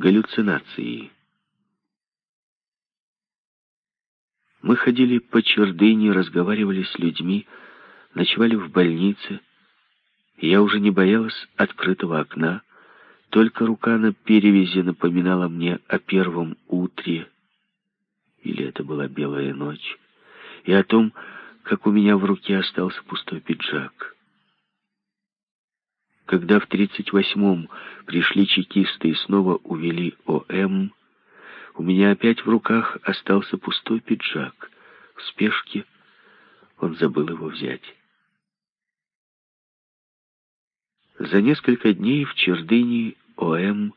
Галлюцинации. Мы ходили по чердыне, разговаривали с людьми, ночевали в больнице. Я уже не боялась открытого окна, только рука на перевязи напоминала мне о первом утре, или это была белая ночь, и о том, как у меня в руке остался пустой пиджак. Когда в 38-м пришли чекисты и снова увели ОМ, у меня опять в руках остался пустой пиджак. В спешке он забыл его взять. За несколько дней в Чердыне ОМ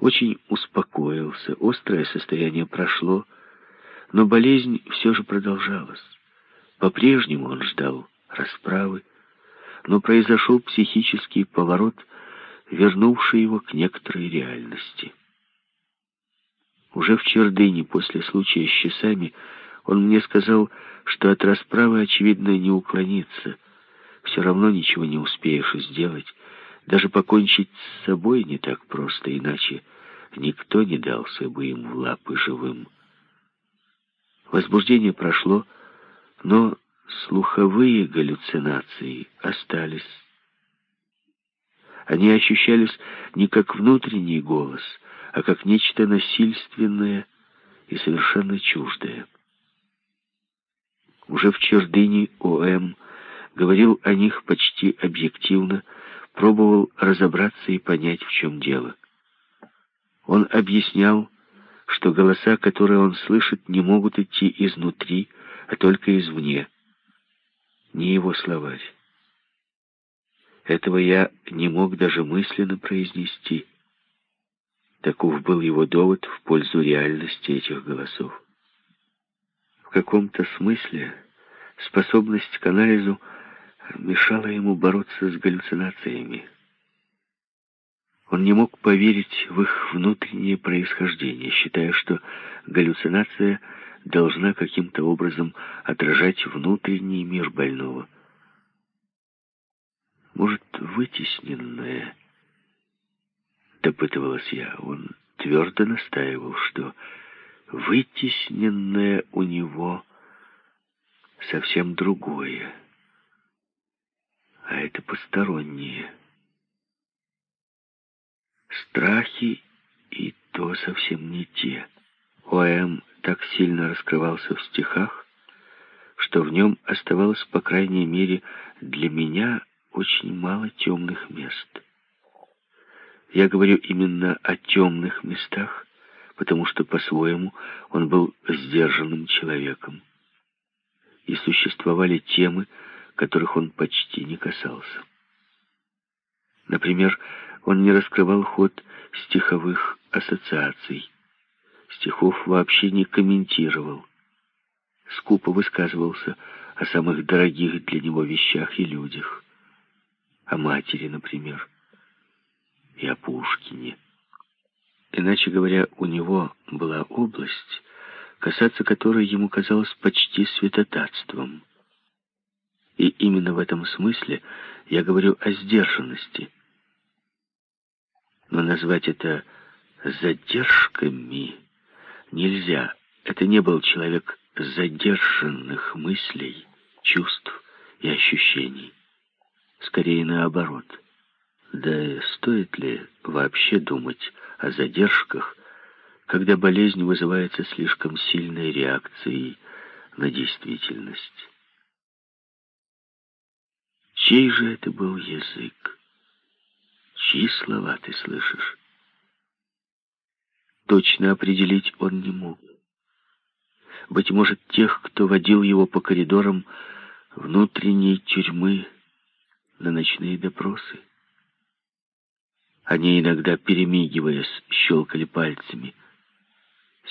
очень успокоился, острое состояние прошло, но болезнь все же продолжалась. По-прежнему он ждал расправы, но произошел психический поворот, вернувший его к некоторой реальности. Уже в Чердыне, после случая с часами, он мне сказал, что от расправы, очевидно, не уклониться. Все равно ничего не успеешь сделать. Даже покончить с собой не так просто, иначе никто не дался бы им в лапы живым. Возбуждение прошло, но слуховые галлюцинации остались. Они ощущались не как внутренний голос, а как нечто насильственное и совершенно чуждое. Уже в Чердыне О.М. говорил о них почти объективно, пробовал разобраться и понять, в чем дело. Он объяснял, что голоса, которые он слышит, не могут идти изнутри, а только извне не его словарь. Этого я не мог даже мысленно произнести. Таков был его довод в пользу реальности этих голосов. В каком-то смысле способность к анализу мешала ему бороться с галлюцинациями. Он не мог поверить в их внутреннее происхождение, считая, что галлюцинация — должна каким-то образом отражать внутренний мир больного. Может, вытесненное, допытывалась я. Он твердо настаивал, что вытесненное у него совсем другое, а это постороннее. Страхи и то совсем не те. О.М так сильно раскрывался в стихах, что в нем оставалось, по крайней мере, для меня очень мало темных мест. Я говорю именно о темных местах, потому что, по-своему, он был сдержанным человеком. И существовали темы, которых он почти не касался. Например, он не раскрывал ход стиховых ассоциаций, стихов вообще не комментировал. Скупо высказывался о самых дорогих для него вещах и людях. О матери, например, и о Пушкине. Иначе говоря, у него была область, касаться которой ему казалось почти святотатством. И именно в этом смысле я говорю о сдержанности. Но назвать это задержками нельзя. Это не был человек задержанных мыслей, чувств и ощущений. Скорее наоборот. Да стоит ли вообще думать о задержках, когда болезнь вызывается слишком сильной реакцией на действительность? Чей же это был язык? Чьи слова ты слышишь? Точно определить он не мог. Быть может, тех, кто водил его по коридорам внутренней тюрьмы на ночные допросы. Они иногда, перемигиваясь, щелкали пальцами.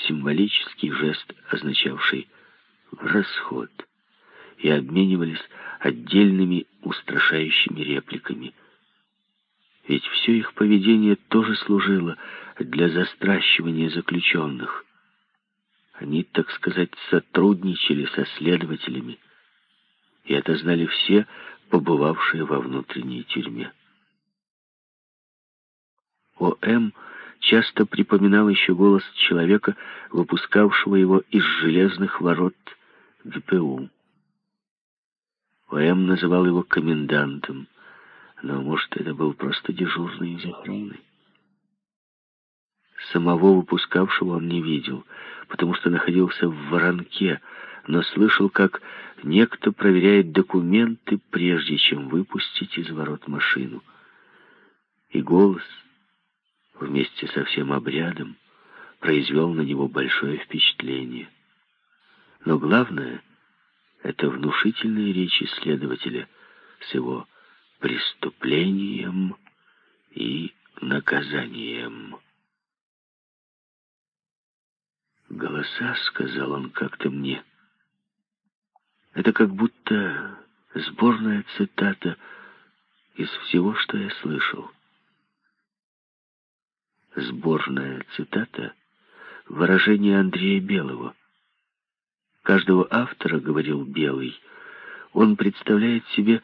Символический жест, означавший «в расход», и обменивались отдельными устрашающими репликами. Ведь все их поведение тоже служило для застращивания заключенных. Они, так сказать, сотрудничали со следователями, и это знали все, побывавшие во внутренней тюрьме. О.М. часто припоминал еще голос человека, выпускавшего его из железных ворот ГПУ. ОМ называл его комендантом, но, может, это был просто дежурный из охраны. Самого выпускавшего он не видел, потому что находился в воронке, но слышал, как некто проверяет документы, прежде чем выпустить из ворот машину. И голос, вместе со всем обрядом, произвел на него большое впечатление. Но главное — это внушительные речи следователя с его преступлением и наказанием. «Голоса», — сказал он как-то мне, — «это как будто сборная цитата из всего, что я слышал». Сборная цитата — выражение Андрея Белого. Каждого автора, говорил Белый, он представляет себе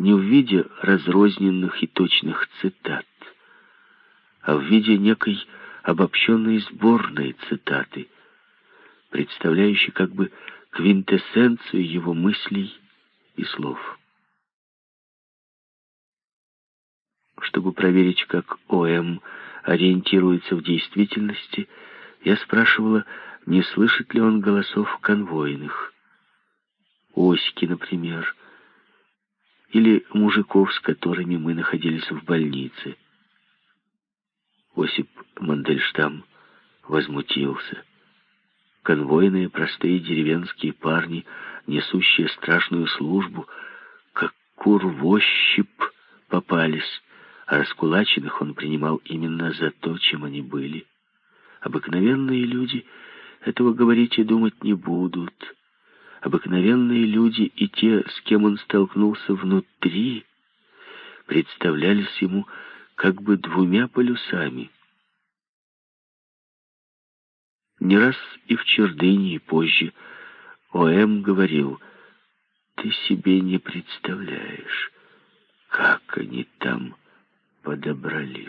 не в виде разрозненных и точных цитат, а в виде некой обобщенной сборной цитаты — представляющий как бы квинтэссенцию его мыслей и слов. Чтобы проверить, как ОМ ориентируется в действительности, я спрашивала, не слышит ли он голосов конвойных. Оськи, например, или мужиков, с которыми мы находились в больнице. Осип Мандельштам возмутился конвойные простые деревенские парни, несущие страшную службу, как кур в попались, а раскулаченных он принимал именно за то, чем они были. Обыкновенные люди этого говорить и думать не будут. Обыкновенные люди и те, с кем он столкнулся внутри, представлялись ему как бы двумя полюсами — не раз и в Чердыне, и позже О.М. говорил, «Ты себе не представляешь, как они там подобрались».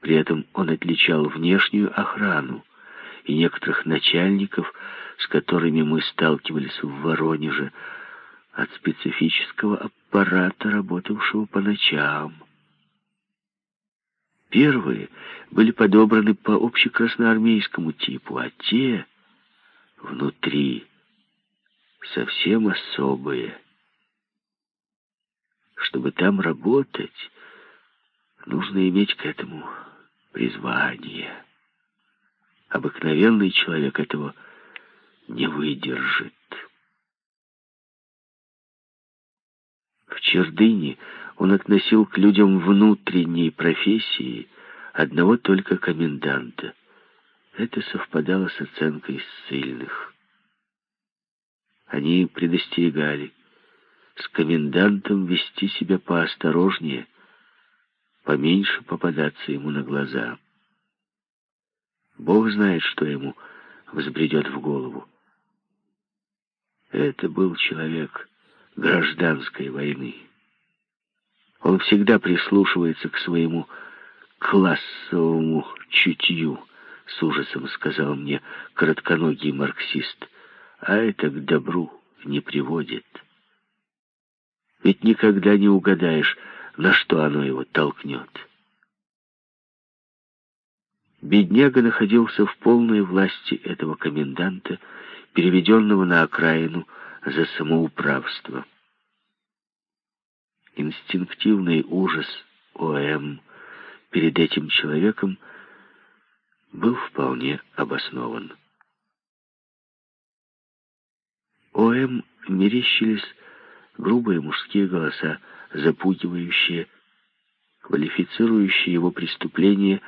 При этом он отличал внешнюю охрану и некоторых начальников, с которыми мы сталкивались в Воронеже, от специфического аппарата, работавшего по ночам. Первые были подобраны по общекрасноармейскому типу, а те внутри совсем особые. Чтобы там работать, нужно иметь к этому призвание. Обыкновенный человек этого не выдержит. В Чердыне он относил к людям внутренней профессии одного только коменданта. Это совпадало с оценкой ссыльных. Они предостерегали с комендантом вести себя поосторожнее, поменьше попадаться ему на глаза. Бог знает, что ему взбредет в голову. Это был человек гражданской войны. Он всегда прислушивается к своему классовому чутью, с ужасом сказал мне коротконогий марксист, а это к добру не приводит. Ведь никогда не угадаешь, на что оно его толкнет. Бедняга находился в полной власти этого коменданта, переведенного на окраину за самоуправство. Инстинктивный ужас ОМ перед этим человеком был вполне обоснован. ОМ мерещились грубые мужские голоса, запугивающие, квалифицирующие его преступления,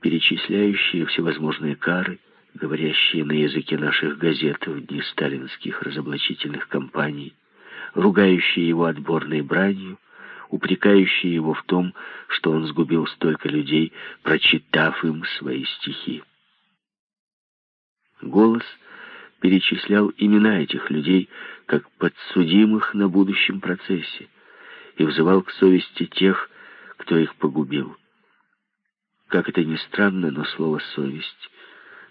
перечисляющие всевозможные кары, говорящие на языке наших газет в дни сталинских разоблачительных кампаний, ругающие его отборной бранью, упрекающие его в том, что он сгубил столько людей, прочитав им свои стихи. Голос перечислял имена этих людей как подсудимых на будущем процессе и взывал к совести тех, кто их погубил. Как это ни странно, но слово «совесть»,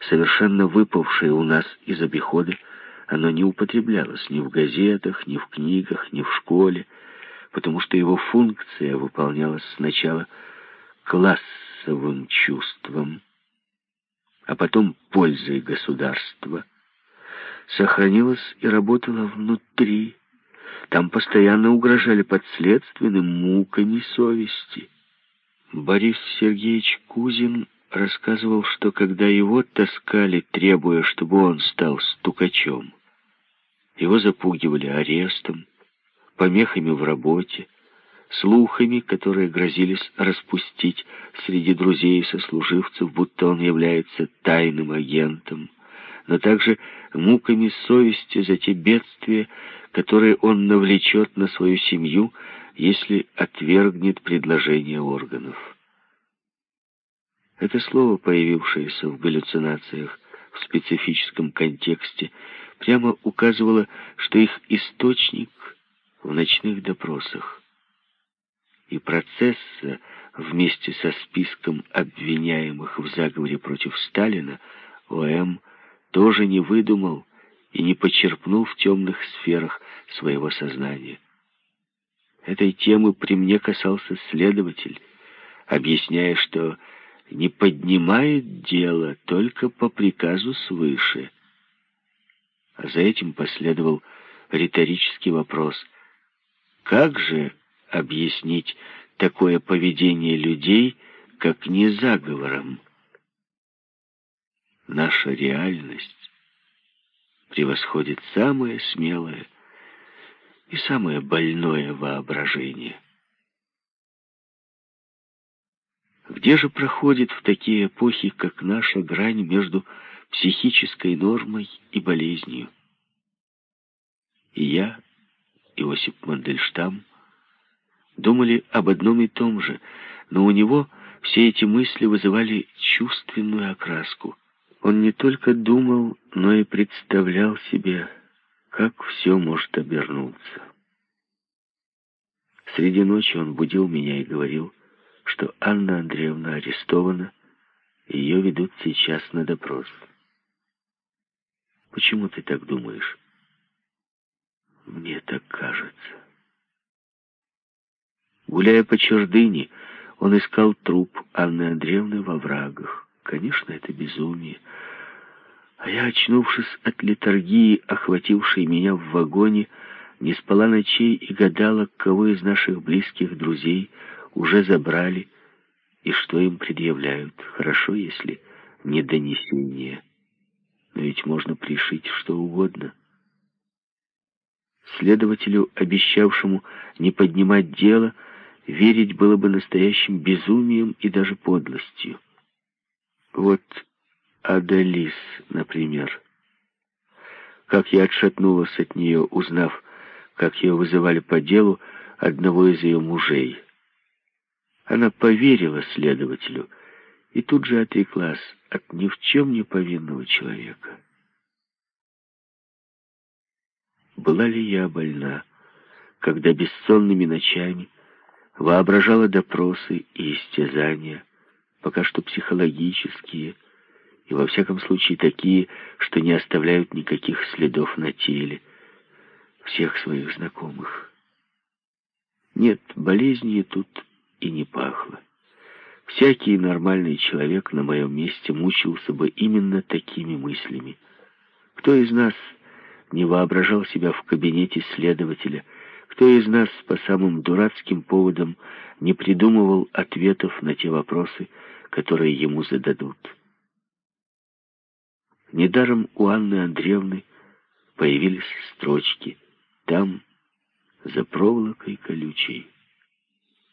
совершенно выпавшее у нас из обихода, оно не употреблялось ни в газетах, ни в книгах, ни в школе, потому что его функция выполнялась сначала классовым чувством, а потом пользой государства, сохранилась и работала внутри. Там постоянно угрожали подследственным муками совести. Борис Сергеевич Кузин рассказывал, что когда его таскали, требуя, чтобы он стал стукачом, его запугивали арестом, помехами в работе, слухами, которые грозились распустить среди друзей и сослуживцев, будто он является тайным агентом, но также муками совести за те бедствия, которые он навлечет на свою семью, если отвергнет предложение органов. Это слово, появившееся в галлюцинациях в специфическом контексте, прямо указывало, что их источник в ночных допросах. И процесса вместе со списком обвиняемых в заговоре против Сталина ОМ тоже не выдумал и не почерпнул в темных сферах своего сознания. Этой темы при мне касался следователь, объясняя, что не поднимает дело только по приказу свыше. А за этим последовал риторический вопрос. Как же объяснить такое поведение людей, как не заговором? Наша реальность превосходит самое смелое и самое больное воображение. Где же проходит в такие эпохи, как наша, грань между психической нормой и болезнью? И я, Иосип Мандельштам, думали об одном и том же, но у него все эти мысли вызывали чувственную окраску. Он не только думал, но и представлял себе, как все может обернуться. Среди ночи он будил меня и говорил, что Анна Андреевна арестована, ее ведут сейчас на допрос. Почему ты так думаешь? Мне так кажется. Гуляя по чердыне, он искал труп Анны Андреевны во врагах. Конечно, это безумие. А я, очнувшись от литургии, охватившей меня в вагоне, не спала ночей и гадала, кого из наших близких друзей уже забрали и что им предъявляют. Хорошо, если не донесение. Но ведь можно пришить что угодно. Следователю, обещавшему не поднимать дело, верить было бы настоящим безумием и даже подлостью. Вот Адалис, например. Как я отшатнулась от нее, узнав, как ее вызывали по делу одного из ее мужей. Она поверила следователю и тут же отреклась от ни в чем не повинного человека. Была ли я больна, когда бессонными ночами воображала допросы и истязания, пока что психологические, и во всяком случае такие, что не оставляют никаких следов на теле всех своих знакомых. Нет, болезни тут и не пахло. Всякий нормальный человек на моем месте мучился бы именно такими мыслями. Кто из нас не воображал себя в кабинете следователя, кто из нас по самым дурацким поводам не придумывал ответов на те вопросы, которые ему зададут. Недаром у Анны Андреевны появились строчки «Там, за проволокой колючей,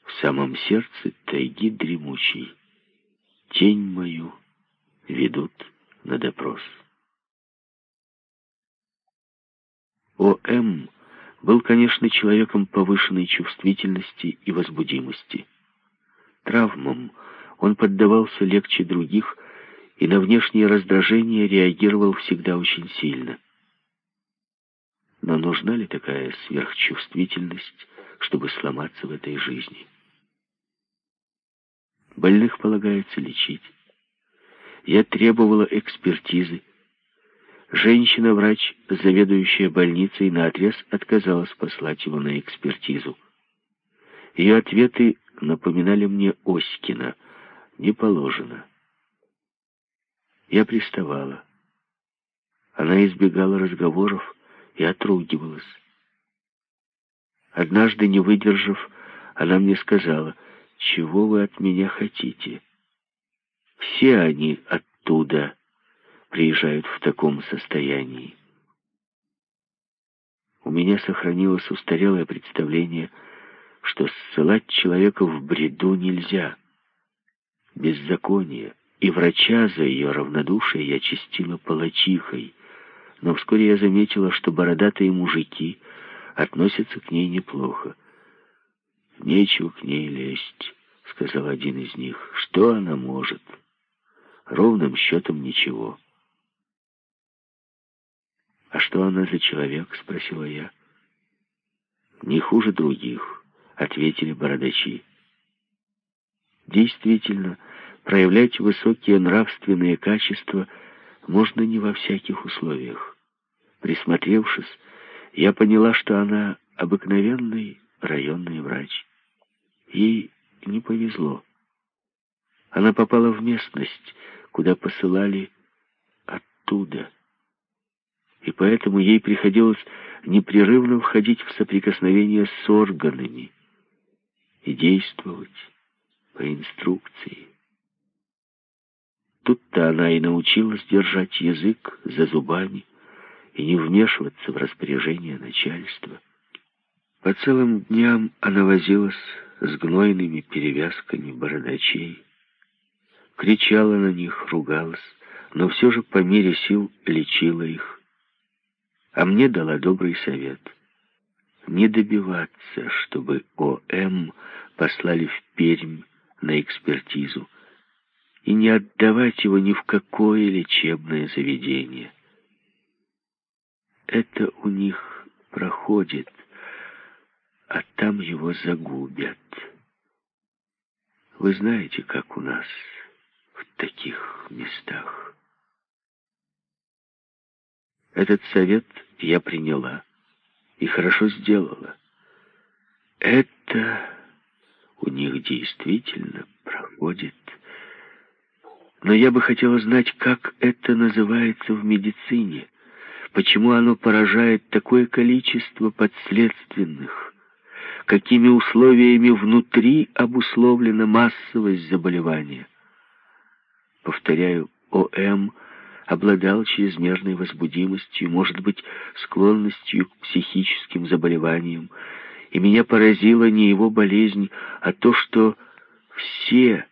в самом сердце тайги дремучей, тень мою ведут на допрос». О.М. был, конечно, человеком повышенной чувствительности и возбудимости. Травмам он поддавался легче других и на внешние раздражения реагировал всегда очень сильно. Но нужна ли такая сверхчувствительность, чтобы сломаться в этой жизни? Больных полагается лечить. Я требовала экспертизы. Женщина-врач, заведующая больницей, наотрез отказалась послать его на экспертизу. Ее ответы напоминали мне Оськина. Не положено. Я приставала. Она избегала разговоров и отругивалась. Однажды, не выдержав, она мне сказала, «Чего вы от меня хотите?» Все они оттуда приезжают в таком состоянии. У меня сохранилось устарелое представление, что ссылать человека в бреду нельзя. Беззаконие. И врача за ее равнодушие я чистила палачихой. Но вскоре я заметила, что бородатые мужики относятся к ней неплохо. «Нечего к ней лезть», — сказал один из них. «Что она может?» Ровным счетом ничего. «А что она за человек?» — спросила я. «Не хуже других», — ответили бородачи. Действительно, проявлять высокие нравственные качества можно не во всяких условиях. Присмотревшись, я поняла, что она обыкновенный районный врач. Ей не повезло. Она попала в местность, куда посылали оттуда. И поэтому ей приходилось непрерывно входить в соприкосновение с органами и действовать по инструкции. Тут-то она и научилась держать язык за зубами и не вмешиваться в распоряжение начальства. По целым дням она возилась с гнойными перевязками бородачей, кричала на них, ругалась, но все же по мере сил лечила их. А мне дала добрый совет. Не добиваться, чтобы ОМ послали в Пермь на экспертизу, и не отдавать его ни в какое лечебное заведение. Это у них проходит, а там его загубят. Вы знаете, как у нас в таких местах. Этот совет я приняла и хорошо сделала. Это у них действительно проходит. Но я бы хотела знать, как это называется в медицине, почему оно поражает такое количество подследственных, какими условиями внутри обусловлена массовость заболевания. Повторяю, ОМ обладал чрезмерной возбудимостью, может быть, склонностью к психическим заболеваниям, и меня поразила не его болезнь, а то, что все,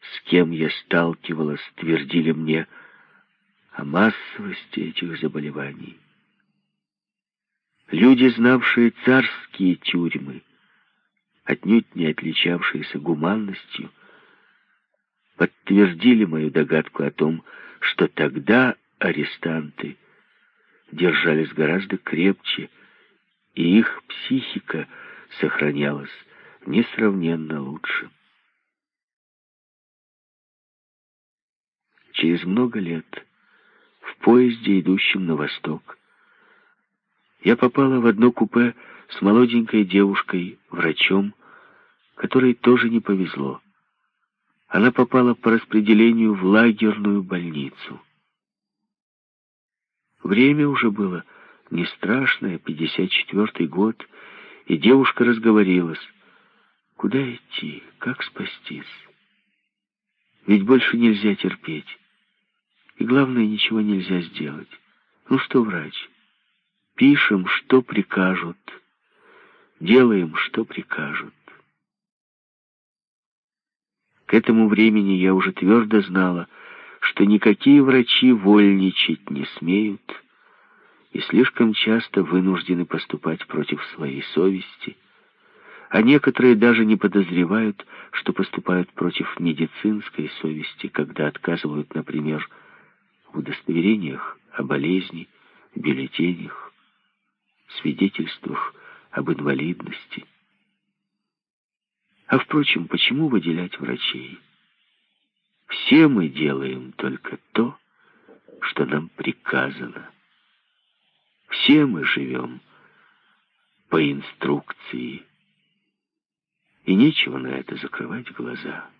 с кем я сталкивалась, твердили мне о массовости этих заболеваний. Люди, знавшие царские тюрьмы, отнюдь не отличавшиеся гуманностью, подтвердили мою догадку о том, что тогда арестанты держались гораздо крепче, и их психика сохранялась несравненно лучше. Через много лет в поезде, идущем на восток, я попала в одно купе с молоденькой девушкой, врачом, которой тоже не повезло она попала по распределению в лагерную больницу. Время уже было не страшное, 54-й год, и девушка разговорилась. Куда идти, как спастись? Ведь больше нельзя терпеть. И главное, ничего нельзя сделать. Ну что, врач, пишем, что прикажут, делаем, что прикажут. К этому времени я уже твердо знала, что никакие врачи вольничать не смеют и слишком часто вынуждены поступать против своей совести, а некоторые даже не подозревают, что поступают против медицинской совести, когда отказывают, например, в удостоверениях о болезни, бюллетенях, свидетельствах об инвалидности. А, впрочем, почему выделять врачей? Все мы делаем только то, что нам приказано. Все мы живем по инструкции. И нечего на это закрывать глаза.